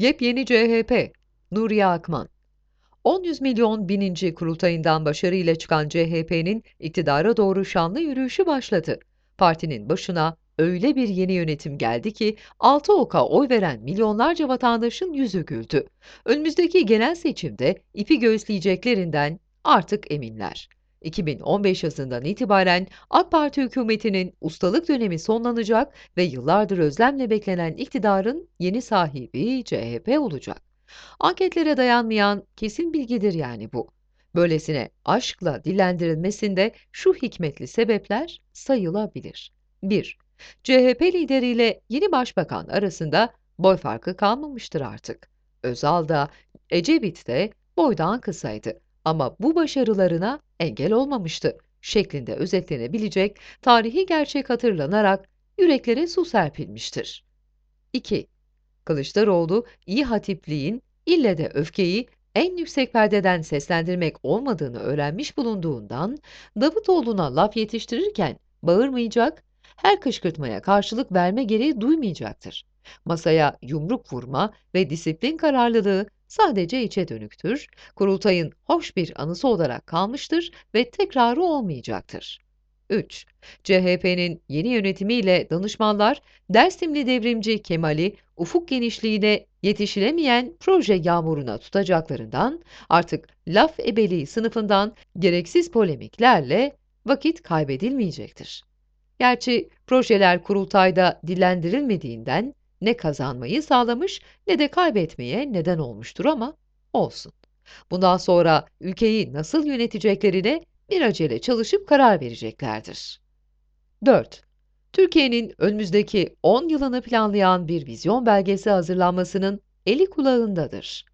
Yepyeni CHP, Nuriye Akman. 10 milyon bininci kurultayından başarıyla çıkan CHP'nin iktidara doğru şanlı yürüyüşü başladı. Partinin başına öyle bir yeni yönetim geldi ki altı oka oy veren milyonlarca vatandaşın yüzü güldü. Önümüzdeki genel seçimde ipi göğüsleyeceklerinden artık eminler. 2015 yazından itibaren AK Parti hükümetinin ustalık dönemi sonlanacak ve yıllardır özlemle beklenen iktidarın yeni sahibi CHP olacak. Anketlere dayanmayan kesin bilgidir yani bu. Böylesine aşkla dillendirilmesinde şu hikmetli sebepler sayılabilir. 1. CHP lideriyle yeni başbakan arasında boy farkı kalmamıştır artık. Özal da Ecevit de boydan kısaydı ama bu başarılarına engel olmamıştı şeklinde özetlenebilecek tarihi gerçek hatırlanarak yüreklere su serpilmiştir. 2. Kılıçdaroğlu iyi hatipliğin ille de öfkeyi en yüksek perdeden seslendirmek olmadığını öğrenmiş bulunduğundan Davutoğlu'na laf yetiştirirken bağırmayacak, her kışkırtmaya karşılık verme gereği duymayacaktır. Masaya yumruk vurma ve disiplin kararlılığı sadece içe dönüktür, kurultayın hoş bir anısı olarak kalmıştır ve tekrarı olmayacaktır. 3. CHP'nin yeni yönetimiyle danışmanlar Dersimli devrimci Kemal'i ufuk genişliğine yetişilemeyen proje yağmuruna tutacaklarından artık laf ebeliği sınıfından gereksiz polemiklerle vakit kaybedilmeyecektir. Gerçi projeler kurultayda dillendirilmediğinden ne kazanmayı sağlamış ne de kaybetmeye neden olmuştur ama olsun. Bundan sonra ülkeyi nasıl yöneteceklerine bir acele çalışıp karar vereceklerdir. 4. Türkiye'nin önümüzdeki 10 yılını planlayan bir vizyon belgesi hazırlanmasının eli kulağındadır.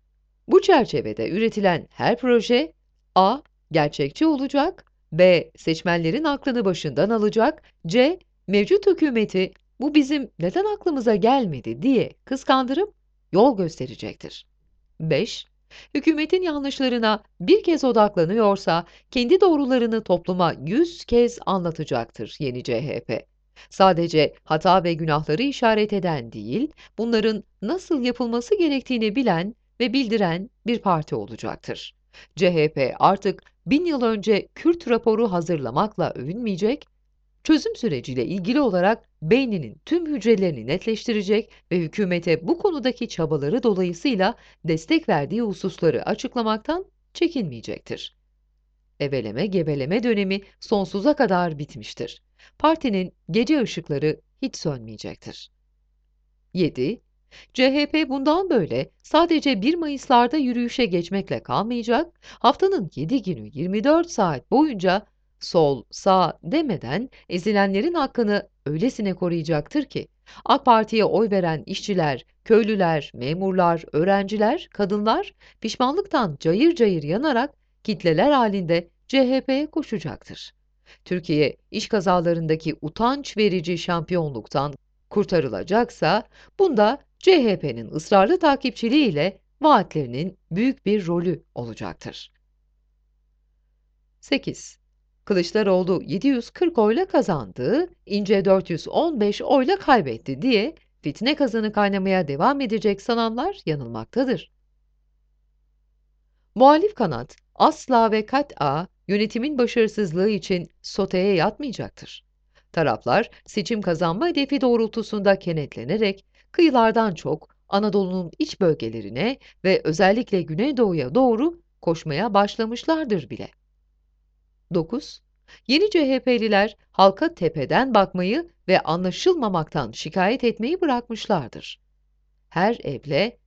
Bu çerçevede üretilen her proje A. Gerçekçi olacak, B. Seçmenlerin aklını başından alacak, C. Mevcut hükümeti bu bizim neden aklımıza gelmedi diye kıskandırıp yol gösterecektir. 5. Hükümetin yanlışlarına bir kez odaklanıyorsa kendi doğrularını topluma yüz kez anlatacaktır yeni CHP. Sadece hata ve günahları işaret eden değil, bunların nasıl yapılması gerektiğini bilen ve bildiren bir parti olacaktır. CHP artık bin yıl önce Kürt raporu hazırlamakla övünmeyecek, çözüm süreciyle ilgili olarak beyninin tüm hücrelerini netleştirecek ve hükümete bu konudaki çabaları dolayısıyla destek verdiği hususları açıklamaktan çekinmeyecektir. Eveleme gebeleme dönemi sonsuza kadar bitmiştir. Partinin gece ışıkları hiç sönmeyecektir. 7. CHP bundan böyle sadece 1 Mayıs'larda yürüyüşe geçmekle kalmayacak, haftanın 7 günü 24 saat boyunca sol, sağ demeden ezilenlerin hakkını öylesine koruyacaktır ki, AK Parti'ye oy veren işçiler, köylüler, memurlar, öğrenciler, kadınlar pişmanlıktan cayır cayır yanarak kitleler halinde CHP'ye koşacaktır. Türkiye iş kazalarındaki utanç verici şampiyonluktan kurtarılacaksa bunda CHP'nin ısrarlı takipçiliğiyle vaatlerinin büyük bir rolü olacaktır. 8. Kılıçdaroğlu 740 oyla kazandı, İnce 415 oyla kaybetti diye fitne kazanı kaynamaya devam edecek sananlar yanılmaktadır. Muhalif kanat asla ve kat'a yönetimin başarısızlığı için soteye yatmayacaktır. Taraflar seçim kazanma hedefi doğrultusunda kenetlenerek kıyılardan çok Anadolu'nun iç bölgelerine ve özellikle Güneydoğu'ya doğru koşmaya başlamışlardır bile. 9. Yeni CHP'liler halka tepeden bakmayı ve anlaşılmamaktan şikayet etmeyi bırakmışlardır. Her evle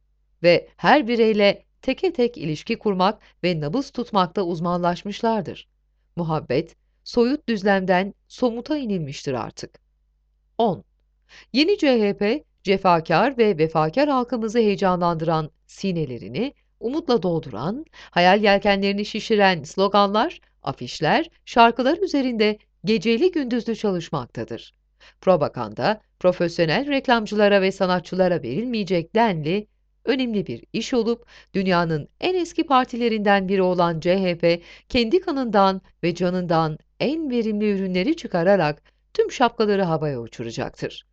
ve her bireyle teke tek ilişki kurmak ve nabız tutmakta uzmanlaşmışlardır. Muhabbet, soyut düzlemden somuta inilmiştir artık. 10. Yeni CHP, cefakar ve vefakar halkımızı heyecanlandıran sinelerini umutla dolduran, hayal yelkenlerini şişiren sloganlar, afişler, şarkılar üzerinde geceli gündüzlü çalışmaktadır. Propaganda, profesyonel reklamcılara ve sanatçılara verilmeyecek denli önemli bir iş olup dünyanın en eski partilerinden biri olan CHP kendi kanından ve canından en verimli ürünleri çıkararak tüm şapkaları havaya uçuracaktır.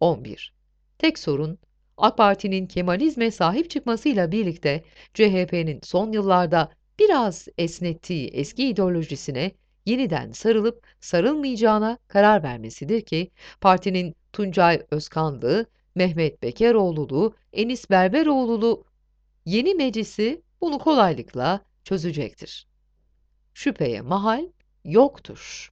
11. Tek sorun AK Parti'nin Kemalizme sahip çıkmasıyla birlikte CHP'nin son yıllarda biraz esnettiği eski ideolojisine yeniden sarılıp sarılmayacağına karar vermesidir ki partinin Tuncay Özkanlı, Mehmet Bekeroğlu'lu, Enis Berberoğlu'lu yeni meclisi bunu kolaylıkla çözecektir. Şüpheye mahal yoktur.